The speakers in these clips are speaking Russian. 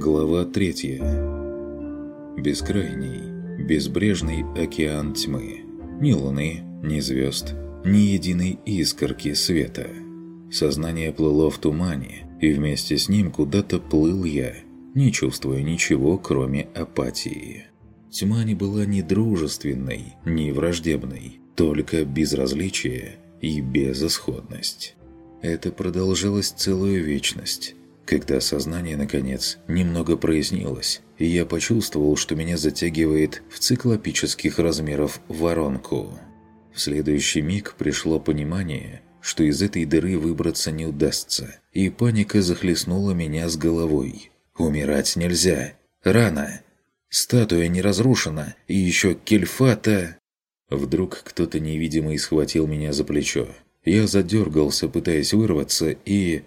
Глава третья. Бескрайний, безбрежный океан тьмы. Ни луны, ни звезд, ни единой искорки света. Сознание плыло в тумане, и вместе с ним куда-то плыл я, не чувствуя ничего, кроме апатии. Тьма не была ни дружественной, ни враждебной, только безразличие и безысходность. Это продолжалось целую вечность, когда сознание, наконец, немного прояснилось, я почувствовал, что меня затягивает в циклопических размеров воронку. В следующий миг пришло понимание, что из этой дыры выбраться не удастся, и паника захлестнула меня с головой. «Умирать нельзя! Рано!» Статуя не разрушена, и еще кельфата... Вдруг кто-то невидимый схватил меня за плечо. Я задергался, пытаясь вырваться, и...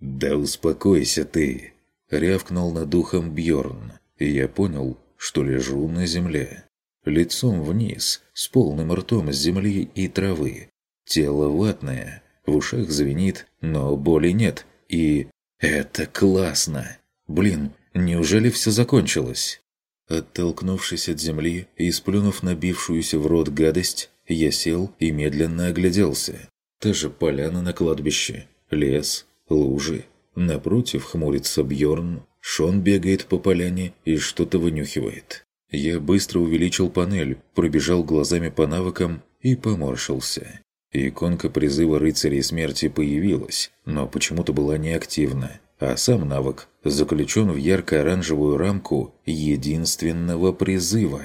«Да успокойся ты!» Рявкнул над духом Бьорн, и я понял, что лежу на земле. Лицом вниз, с полным ртом земли и травы. Тело ватное, в ушах звенит, но боли нет. И... это классно! Блин, неужели все закончилось? Оттолкнувшись от земли и сплюнув набившуюся в рот гадость, я сел и медленно огляделся. Та же поляна на кладбище, лес, лужи. Напротив хмурится Бьорн, Шон бегает по поляне и что-то вынюхивает. Я быстро увеличил панель, пробежал глазами по навыкам и поморщился. Иконка призыва рыцарей смерти появилась, но почему-то была неактивна а сам навык заключен в ярко-оранжевую рамку единственного призыва.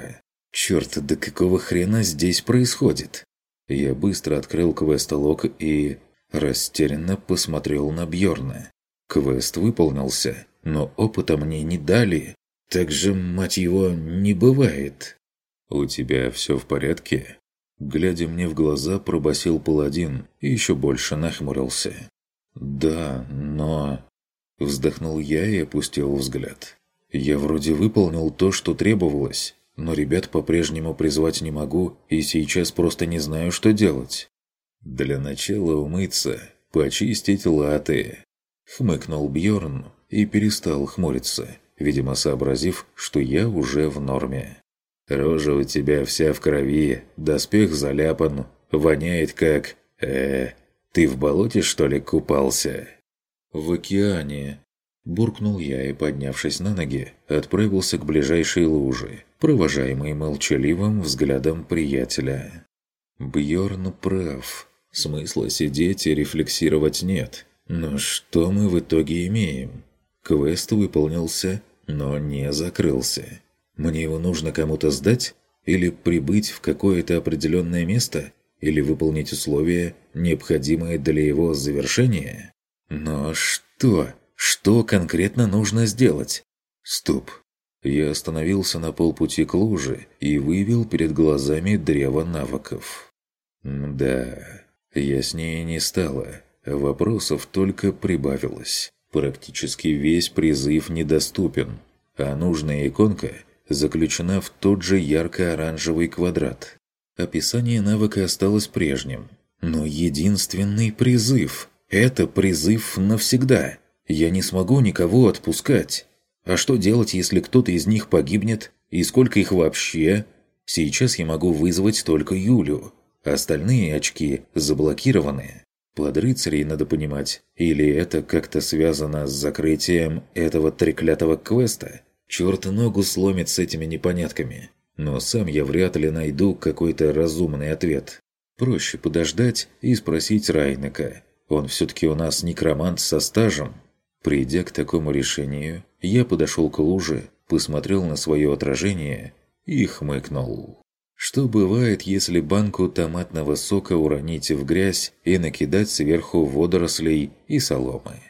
Черт, да какого хрена здесь происходит? Я быстро открыл квест-лог и растерянно посмотрел на Бьорна. Квест выполнился, но опыта мне не дали. Так же, мать его, не бывает. «У тебя все в порядке?» Глядя мне в глаза, пробасил паладин и еще больше нахмурился. «Да, но...» Вздохнул я и опустил взгляд. Я вроде выполнил то, что требовалось, но ребят по-прежнему призвать не могу и сейчас просто не знаю, что делать. Для начала умыться, почистить латы. Хмыкнул Бьорн и перестал хмуриться, видимо сообразив, что я уже в норме. Рожа у тебя вся в крови, доспех заляпан, воняет как... э ты в болоте, что ли, купался?» в океане!» Буркнул я и, поднявшись на ноги, отправился к ближайшей луже, провожаемый молчаливым взглядом приятеля. Бьорн прав. Смысла сидеть и рефлексировать нет. Но что мы в итоге имеем? Квест выполнился, но не закрылся. Мне его нужно кому-то сдать? Или прибыть в какое-то определенное место? Или выполнить условия, необходимые для его завершения? Но что? Что конкретно нужно сделать? Стоп. Я остановился на полпути к луже и вывел перед глазами древо навыков. Да, яснее не стало. Вопросов только прибавилось. Практически весь призыв недоступен, а нужная иконка заключена в тот же ярко-оранжевый квадрат. Описание навыка осталось прежним, но единственный призыв – это призыв навсегда. Я не смогу никого отпускать. А что делать, если кто-то из них погибнет? И сколько их вообще? Сейчас я могу вызвать только Юлю. Остальные очки заблокированы. Под рыцарей надо понимать. Или это как-то связано с закрытием этого треклятого квеста? Черт ногу сломит с этими непонятками. Но сам я вряд ли найду какой-то разумный ответ. Проще подождать и спросить Райнека. Он все-таки у нас некромант со стажем. Придя к такому решению, я подошел к луже, посмотрел на свое отражение и хмыкнул. Что бывает, если банку томатного сока уронить в грязь и накидать сверху водорослей и соломы?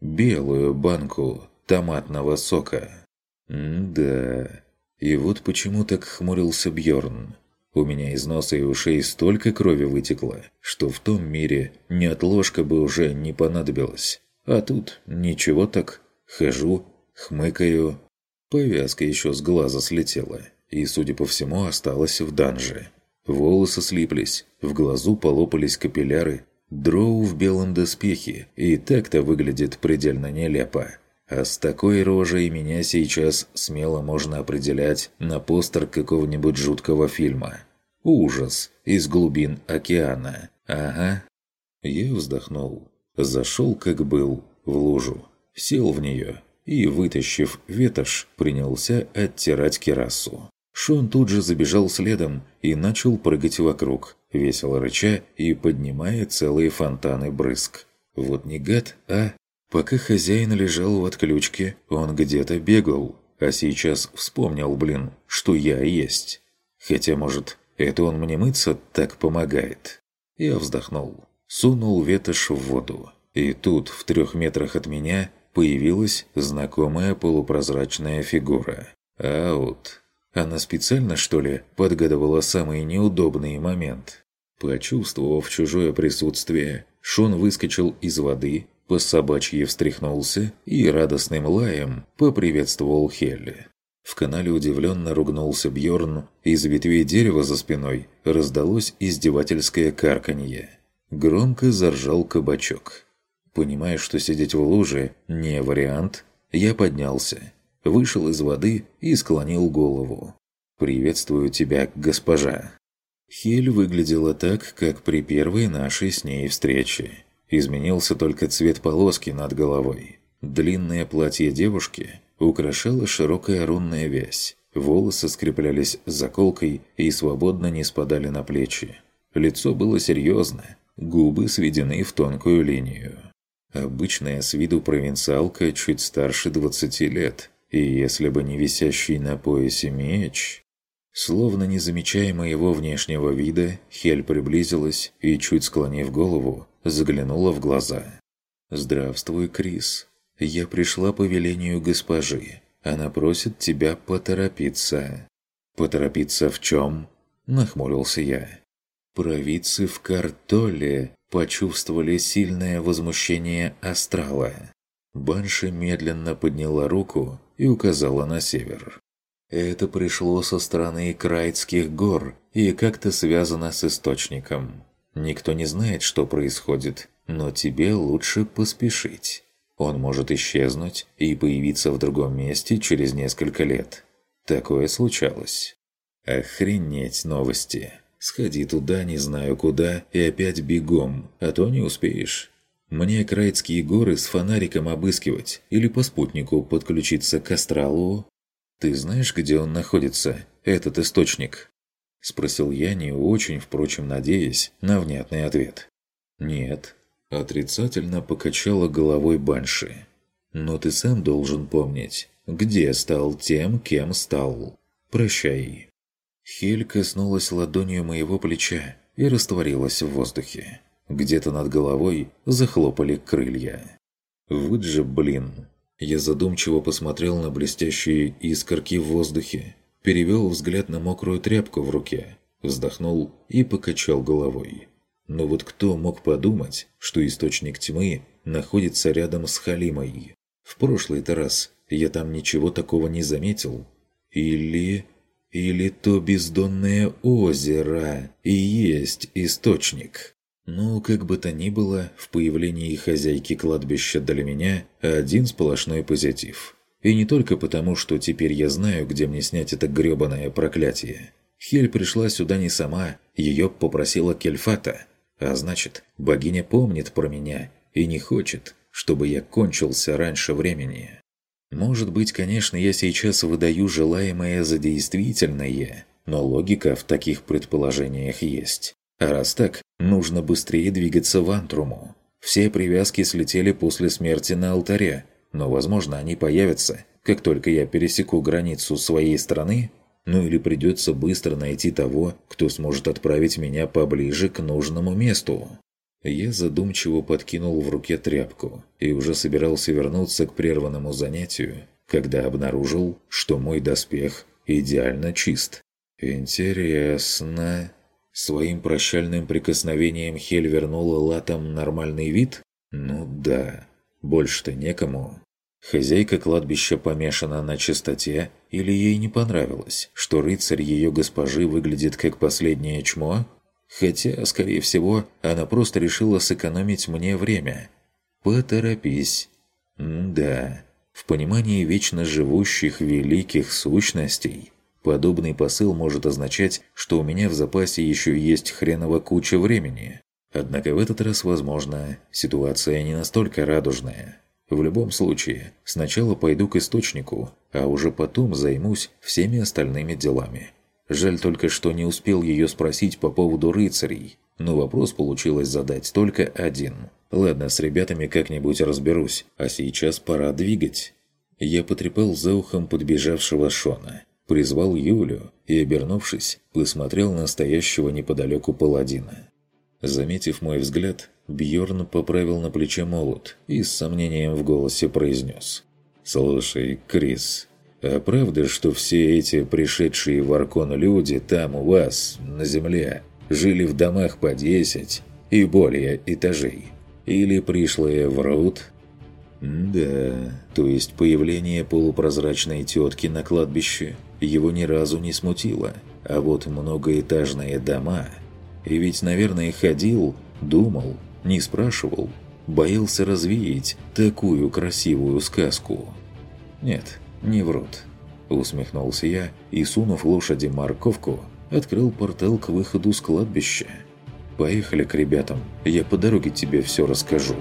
Белую банку томатного сока. М-да. И вот почему так хмурился Бьорн. У меня из носа и ушей столько крови вытекло, что в том мире ни отложка бы уже не понадобилась. А тут ничего так. Хожу, хмыкаю. Повязка еще с глаза слетела, и, судя по всему, осталась в данже. Волосы слиплись, в глазу полопались капилляры. Дроу в белом доспехе, и так-то выглядит предельно нелепо. А с такой рожей меня сейчас смело можно определять на постер какого-нибудь жуткого фильма. Ужас из глубин океана. Ага. Я вздохнул. Зашел, как был, в лужу. Сел в нее и, вытащив ветошь, принялся оттирать керасу. Шон тут же забежал следом и начал прыгать вокруг, весело рыча и поднимая целые фонтаны брызг. Вот не гад, а... Пока хозяин лежал в отключке, он где-то бегал, а сейчас вспомнил, блин, что я есть. Хотя, может, это он мне мыться так помогает. Я вздохнул, сунул ветошь в воду. И тут, в трех метрах от меня, появилась знакомая полупрозрачная фигура. Аут. Она специально, что ли, подгадывала самый неудобный момент? Почувствовав чужое присутствие, Шон выскочил из воды, по собачьи встряхнулся и радостным лаем поприветствовал Хелли. В канале удивленно ругнулся Бьорн, из ветвей дерева за спиной раздалось издевательское карканье. Громко заржал кабачок. Понимая, что сидеть в луже не вариант, я поднялся, вышел из воды и склонил голову. «Приветствую тебя, госпожа». Хель выглядела так, как при первой нашей с ней встрече. Изменился только цвет полоски над головой. Длинное платье девушки украшала широкая рунная вязь. Волосы скреплялись заколкой и свободно не спадали на плечи. Лицо было серьезно, губы сведены в тонкую линию. Обычная с виду провинциалка чуть старше 20 лет, и если бы не висящий на поясе меч... Словно не замечая моего внешнего вида, Хель приблизилась и, чуть склонив голову, заглянула в глаза. «Здравствуй, Крис. Я пришла по велению госпожи. Она просит тебя поторопиться». «Поторопиться в чем?» – нахмурился я. Провидцы в картоле почувствовали сильное возмущение астрала. Банши медленно подняла руку и указала на север. Это пришло со стороны Крайтских гор и как-то связано с источником. Никто не знает, что происходит, но тебе лучше поспешить. Он может исчезнуть и появиться в другом месте через несколько лет. Такое случалось. Охренеть новости. Сходи туда, не знаю куда, и опять бегом, а то не успеешь. Мне Крайтские горы с фонариком обыскивать или по спутнику подключиться к астралу? Ты знаешь, где он находится, этот источник? – спросил я, не очень, впрочем, надеясь на внятный ответ. «Нет». Отрицательно покачала головой Банши. «Но ты сам должен помнить, где стал тем, кем стал. Прощай». Хель коснулась ладонью моего плеча и растворилась в воздухе. Где-то над головой захлопали крылья. Вот же блин. Я задумчиво посмотрел на блестящие искорки в воздухе перевел взгляд на мокрую тряпку в руке, вздохнул и покачал головой. Но вот кто мог подумать, что источник тьмы находится рядом с Халимой? В прошлый-то раз я там ничего такого не заметил. Или... Или то бездонное озеро и есть источник? Ну, как бы то ни было, в появлении хозяйки кладбища для меня один сплошной позитив – и не только потому, что теперь я знаю, где мне снять это грёбаное проклятие. Хель пришла сюда не сама, ее попросила Кельфата. А значит, богиня помнит про меня и не хочет, чтобы я кончился раньше времени. Может быть, конечно, я сейчас выдаю желаемое за действительное, но логика в таких предположениях есть. Раз так, нужно быстрее двигаться в Антруму. Все привязки слетели после смерти на алтаре, но, возможно, они появятся, как только я пересеку границу своей страны, ну или придется быстро найти того, кто сможет отправить меня поближе к нужному месту. Я задумчиво подкинул в руке тряпку и уже собирался вернуться к прерванному занятию, когда обнаружил, что мой доспех идеально чист. Интересно. Своим прощальным прикосновением Хель вернула латам нормальный вид? Ну да. Больше-то некому. Хозяйка кладбища помешана на чистоте, или ей не понравилось, что рыцарь ее госпожи выглядит как последнее чмо? Хотя, скорее всего, она просто решила сэкономить мне время. Поторопись. М да, В понимании вечно живущих великих сущностей подобный посыл может означать, что у меня в запасе еще есть хреново куча времени. Однако в этот раз, возможно, ситуация не настолько радужная. В любом случае, сначала пойду к источнику, а уже потом займусь всеми остальными делами. Жаль только, что не успел ее спросить по поводу рыцарей, но вопрос получилось задать только один. Ладно, с ребятами как-нибудь разберусь, а сейчас пора двигать. Я потрепал за ухом подбежавшего Шона, призвал Юлю и, обернувшись, посмотрел на стоящего неподалеку паладина. Заметив мой взгляд, Бьорн поправил на плече молот и с сомнением в голосе произнес. «Слушай, Крис, а правда, что все эти пришедшие в Аркон люди там у вас, на земле, жили в домах по 10 и более этажей? Или пришлые врут?» «Да, то есть появление полупрозрачной тетки на кладбище его ни разу не смутило, а вот многоэтажные дома...» И ведь, наверное, ходил, думал, не спрашивал, боялся развеять такую красивую сказку. «Нет, не врут», – усмехнулся я и, сунув лошади морковку, открыл портал к выходу с кладбища. «Поехали к ребятам, я по дороге тебе все расскажу».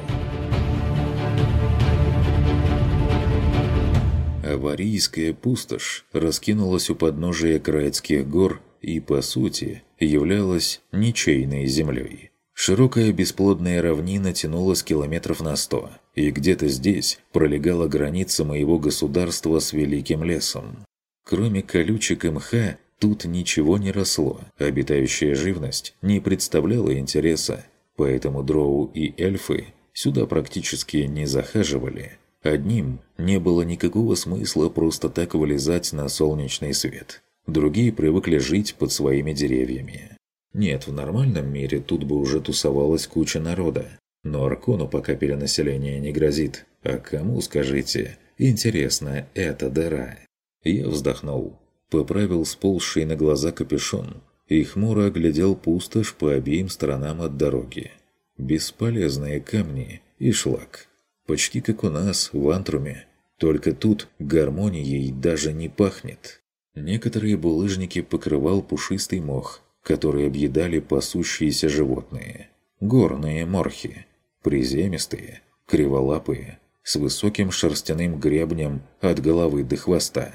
Аварийская пустошь раскинулась у подножия Краицких гор и, по сути, являлась ничейной землей. Широкая бесплодная равнина тянулась километров на сто, и где-то здесь пролегала граница моего государства с великим лесом. Кроме колючек и мха, тут ничего не росло, обитающая живность не представляла интереса, поэтому дроу и эльфы сюда практически не захаживали. Одним не было никакого смысла просто так вылезать на солнечный свет. Другие привыкли жить под своими деревьями. Нет, в нормальном мире тут бы уже тусовалась куча народа. Но Аркону пока перенаселение не грозит. А кому, скажите, интересна эта дыра? Я вздохнул, поправил сползший на глаза капюшон и хмуро оглядел пустошь по обеим сторонам от дороги. Бесполезные камни и шлак. Почти как у нас, в Антруме. Только тут гармонией даже не пахнет. Некоторые булыжники покрывал пушистый мох, которые объедали пасущиеся животные. Горные морхи, приземистые, криволапые, с высоким шерстяным гребнем от головы до хвоста.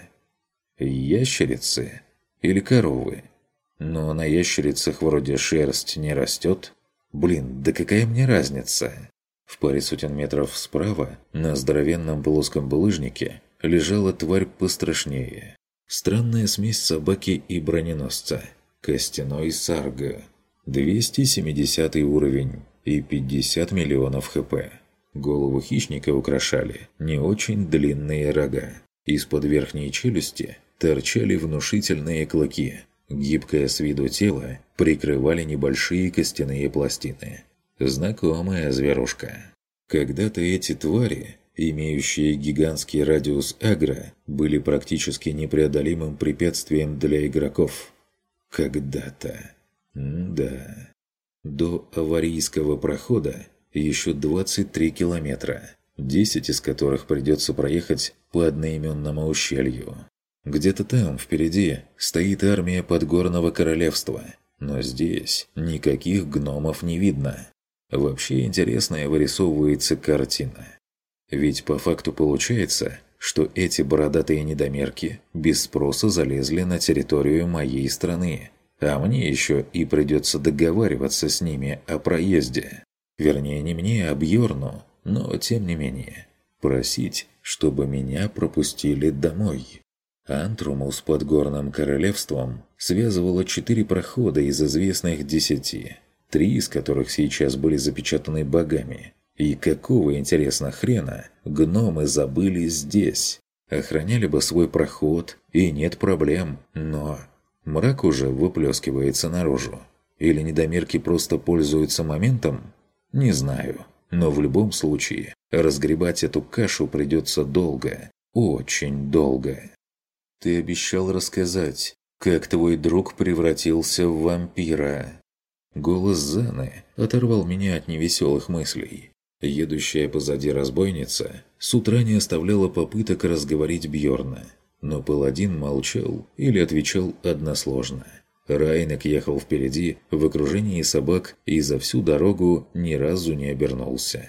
Ящерицы или коровы. Но на ящерицах вроде шерсть не растет. Блин, да какая мне разница? В паре сотен метров справа, на здоровенном плоском булыжнике, лежала тварь пострашнее. Странная смесь собаки и броненосца – Костяной сарга. 270 уровень и 50 миллионов хп. Голову хищника украшали не очень длинные рога. Из-под верхней челюсти торчали внушительные клыки. Гибкое с виду тело прикрывали небольшие костяные пластины. Знакомая зверушка. Когда-то эти твари, имеющие гигантский радиус агро, были практически непреодолимым препятствием для игроков. Когда-то. да. До аварийского прохода еще 23 километра, 10 из которых придется проехать по одноименному ущелью. Где-то там, впереди, стоит армия Подгорного Королевства, но здесь никаких гномов не видно. Вообще интересная вырисовывается картина. Ведь по факту получается, что эти бородатые недомерки без спроса залезли на территорию моей страны, а мне еще и придется договариваться с ними о проезде. Вернее, не мне, а Бьорну, но тем не менее. Просить, чтобы меня пропустили домой. Антруму с Подгорным Королевством связывало четыре прохода из известных десяти, три из которых сейчас были запечатаны богами – и какого, интересно, хрена гномы забыли здесь? Охраняли бы свой проход, и нет проблем, но... Мрак уже выплескивается наружу. Или недомерки просто пользуются моментом? Не знаю. Но в любом случае, разгребать эту кашу придется долго. Очень долго. Ты обещал рассказать, как твой друг превратился в вампира. Голос Заны оторвал меня от невеселых мыслей. Едущая позади разбойница с утра не оставляла попыток разговорить Бьорна, но паладин молчал или отвечал односложно. Райнек ехал впереди в окружении собак и за всю дорогу ни разу не обернулся.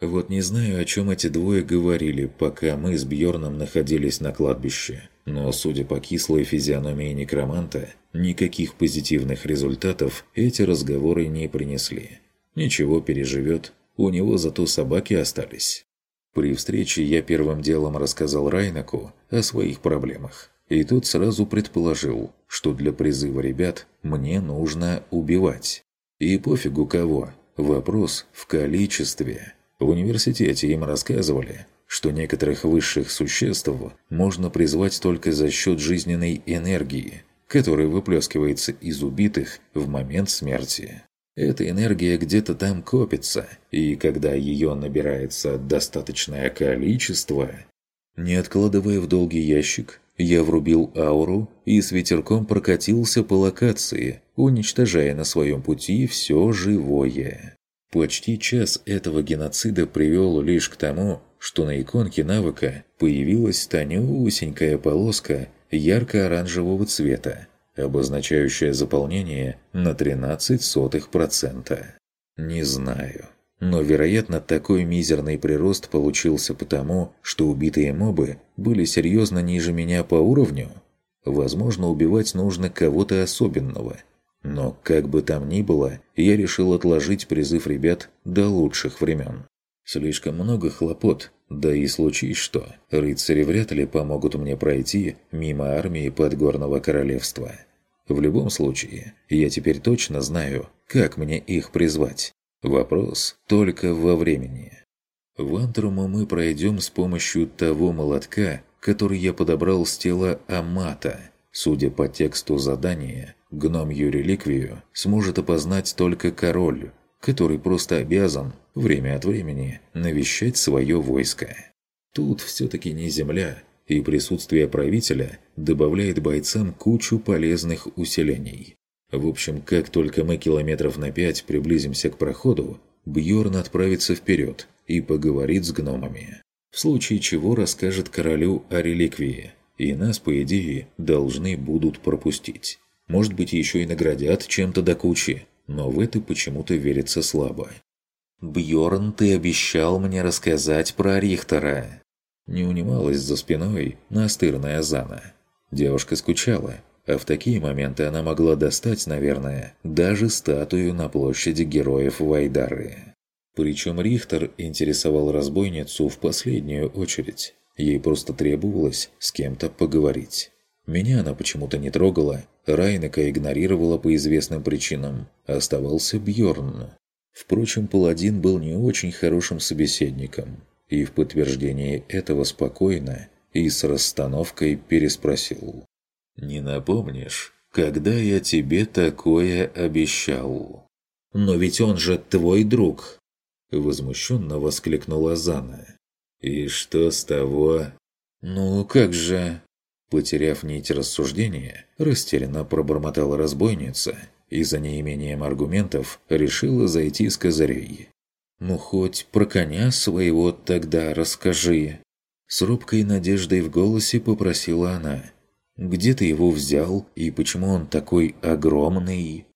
Вот не знаю, о чем эти двое говорили, пока мы с Бьорном находились на кладбище. Но, судя по кислой физиономии некроманта, никаких позитивных результатов эти разговоры не принесли. Ничего переживет, у него зато собаки остались. При встрече я первым делом рассказал Райнаку о своих проблемах. И тот сразу предположил, что для призыва ребят мне нужно убивать. И пофигу кого, вопрос в количестве. В университете им рассказывали, что некоторых высших существ можно призвать только за счет жизненной энергии, которая выплескивается из убитых в момент смерти. Эта энергия где-то там копится, и когда ее набирается достаточное количество... Не откладывая в долгий ящик, я врубил ауру и с ветерком прокатился по локации, уничтожая на своем пути все живое. Почти час этого геноцида привел лишь к тому, что на иконке навыка появилась тонюсенькая полоска ярко-оранжевого цвета, обозначающая заполнение на 0,13%. Не знаю. Но, вероятно, такой мизерный прирост получился потому, что убитые мобы были серьезно ниже меня по уровню. Возможно, убивать нужно кого-то особенного – но, как бы там ни было, я решил отложить призыв ребят до лучших времен. Слишком много хлопот, да и случись что, рыцари вряд ли помогут мне пройти мимо армии Подгорного Королевства. В любом случае, я теперь точно знаю, как мне их призвать. Вопрос только во времени. В Антруму мы пройдем с помощью того молотка, который я подобрал с тела Амата. Судя по тексту задания, Гномью реликвию сможет опознать только король, который просто обязан время от времени навещать свое войско. Тут все-таки не земля, и присутствие правителя добавляет бойцам кучу полезных усилений. В общем, как только мы километров на пять приблизимся к проходу, Бьорн отправится вперед и поговорит с гномами. В случае чего расскажет королю о реликвии, и нас, по идее, должны будут пропустить. Может быть, еще и наградят чем-то до кучи, но в это почему-то верится слабо. Бьорн, ты обещал мне рассказать про Рихтера!» Не унималась за спиной настырная Зана. Девушка скучала, а в такие моменты она могла достать, наверное, даже статую на площади героев Вайдары. Причем Рихтер интересовал разбойницу в последнюю очередь. Ей просто требовалось с кем-то поговорить. Меня она почему-то не трогала, Райнека игнорировала по известным причинам. Оставался Бьорн. Впрочем, паладин был не очень хорошим собеседником, и в подтверждение этого спокойно и с расстановкой переспросил. «Не напомнишь, когда я тебе такое обещал?» «Но ведь он же твой друг!» Возмущенно воскликнула Зана. «И что с того?» «Ну как же...» Потеряв нить рассуждения, растерянно пробормотала разбойница и за неимением аргументов решила зайти с козырей. «Ну хоть про коня своего тогда расскажи!» С робкой надеждой в голосе попросила она. «Где ты его взял и почему он такой огромный?»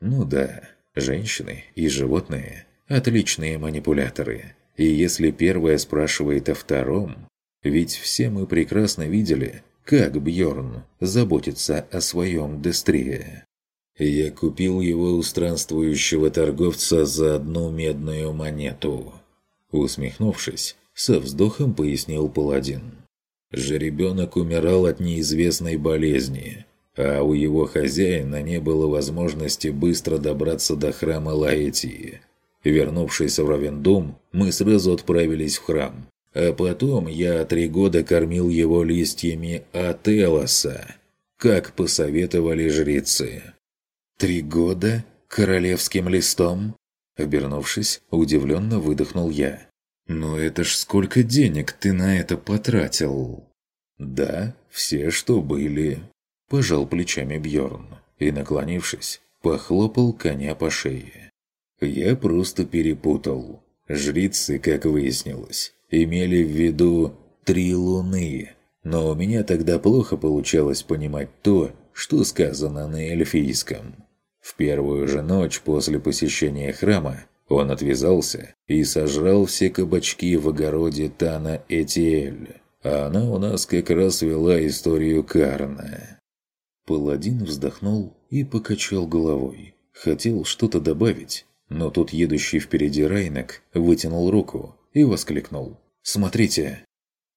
«Ну да, женщины и животные – отличные манипуляторы. И если первая спрашивает о втором, ведь все мы прекрасно видели, как Бьорн заботится о своем Дестрие. Я купил его у странствующего торговца за одну медную монету. Усмехнувшись, со вздохом пояснил паладин. Жеребенок умирал от неизвестной болезни, а у его хозяина не было возможности быстро добраться до храма Лаэтии. Вернувшись в Равендум, мы сразу отправились в храм, а потом я три года кормил его листьями Ателоса, как посоветовали жрецы. «Три года? Королевским листом?» Обернувшись, удивленно выдохнул я. «Но это ж сколько денег ты на это потратил?» «Да, все, что были», – пожал плечами Бьорн и, наклонившись, похлопал коня по шее. «Я просто перепутал. Жрицы, как выяснилось, имели в виду три луны, но у меня тогда плохо получалось понимать то, что сказано на эльфийском. Первую же ночь после посещения храма он отвязался и сожрал все кабачки в огороде Тана Этиэль, а она у нас как раз вела историю Карна. Паладин вздохнул и покачал головой. Хотел что-то добавить, но тут едущий впереди Райнек вытянул руку и воскликнул. «Смотрите!»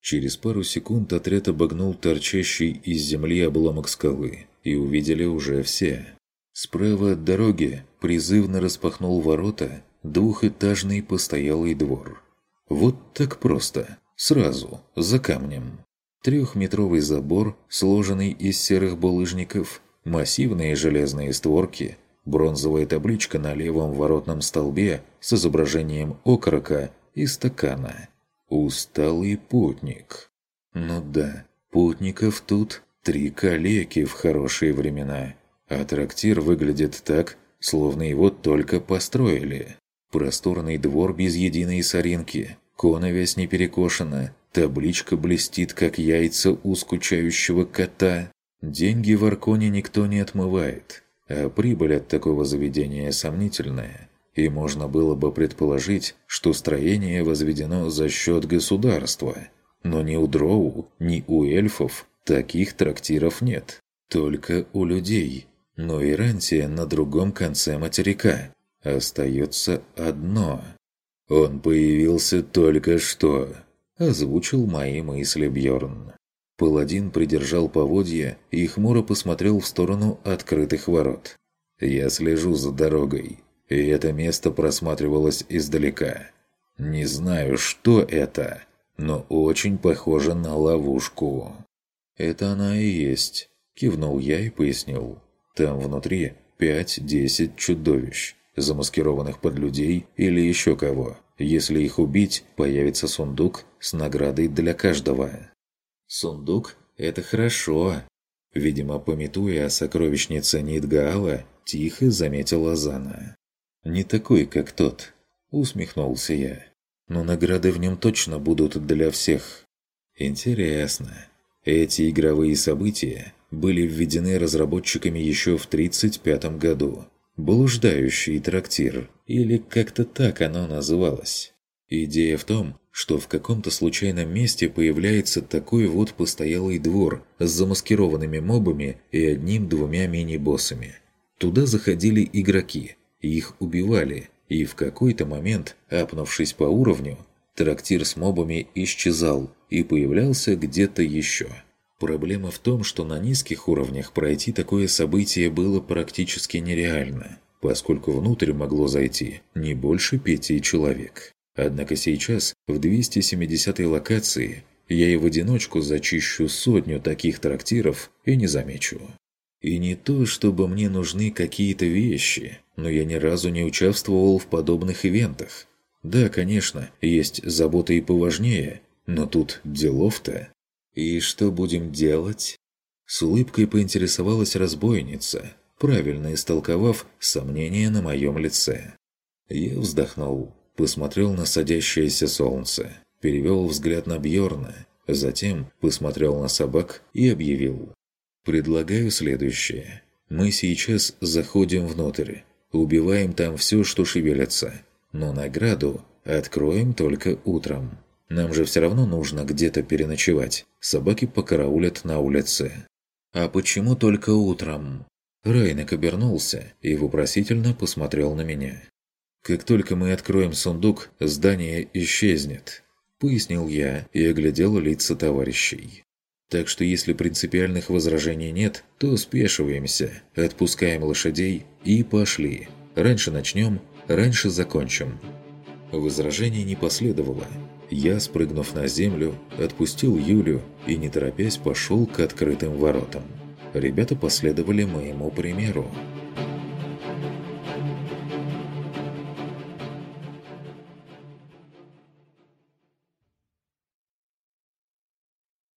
Через пару секунд отряд обогнул торчащий из земли обломок скалы, и увидели уже все. Справа от дороги призывно распахнул ворота двухэтажный постоялый двор. Вот так просто, сразу, за камнем. Трехметровый забор, сложенный из серых булыжников, массивные железные створки, бронзовая табличка на левом воротном столбе с изображением окорока и стакана – Усталый путник. Ну да, путников тут три калеки в хорошие времена, а трактир выглядит так, словно его только построили. Просторный двор без единой соринки, коновязь не перекошена, табличка блестит, как яйца у скучающего кота. Деньги в Арконе никто не отмывает, а прибыль от такого заведения сомнительная – и можно было бы предположить, что строение возведено за счет государства. Но ни у дроу, ни у эльфов таких трактиров нет. Только у людей. Но Ирантия на другом конце материка. Остается одно. «Он появился только что», – озвучил мои мысли Бьорн. Паладин придержал поводья и хмуро посмотрел в сторону открытых ворот. «Я слежу за дорогой и это место просматривалось издалека. Не знаю, что это, но очень похоже на ловушку. «Это она и есть», – кивнул я и пояснил. «Там внутри пять-десять чудовищ, замаскированных под людей или еще кого. Если их убить, появится сундук с наградой для каждого». «Сундук – это хорошо», Видимо, пометуя о сокровищнице Нидгаала, тихо заметила Зана. «Не такой, как тот», – усмехнулся я. «Но награды в нем точно будут для всех». «Интересно. Эти игровые события были введены разработчиками еще в 1935 году. Блуждающий трактир, или как-то так оно называлось. Идея в том, что в каком-то случайном месте появляется такой вот постоялый двор с замаскированными мобами и одним-двумя мини-боссами. Туда заходили игроки – их убивали, и в какой-то момент, апнувшись по уровню, трактир с мобами исчезал и появлялся где-то еще. Проблема в том, что на низких уровнях пройти такое событие было практически нереально, поскольку внутрь могло зайти не больше пяти человек. Однако сейчас, в 270-й локации, я и в одиночку зачищу сотню таких трактиров и не замечу. И не то, чтобы мне нужны какие-то вещи, но я ни разу не участвовал в подобных ивентах. Да, конечно, есть заботы и поважнее, но тут делов-то. И что будем делать? С улыбкой поинтересовалась разбойница, правильно истолковав сомнение на моем лице. Я вздохнул, посмотрел на садящееся солнце, перевел взгляд на Бьорна, затем посмотрел на собак и объявил. Предлагаю следующее. Мы сейчас заходим внутрь, убиваем там все, что шевелится, но награду откроем только утром. Нам же все равно нужно где-то переночевать. Собаки покараулят на улице. А почему только утром? Райнек обернулся и вопросительно посмотрел на меня. «Как только мы откроем сундук, здание исчезнет», — пояснил я и оглядел лица товарищей. Так что если принципиальных возражений нет, то спешиваемся, отпускаем лошадей и пошли. Раньше начнем, раньше закончим. Возражений не последовало. Я, спрыгнув на землю, отпустил Юлю и, не торопясь, пошел к открытым воротам. Ребята последовали моему примеру.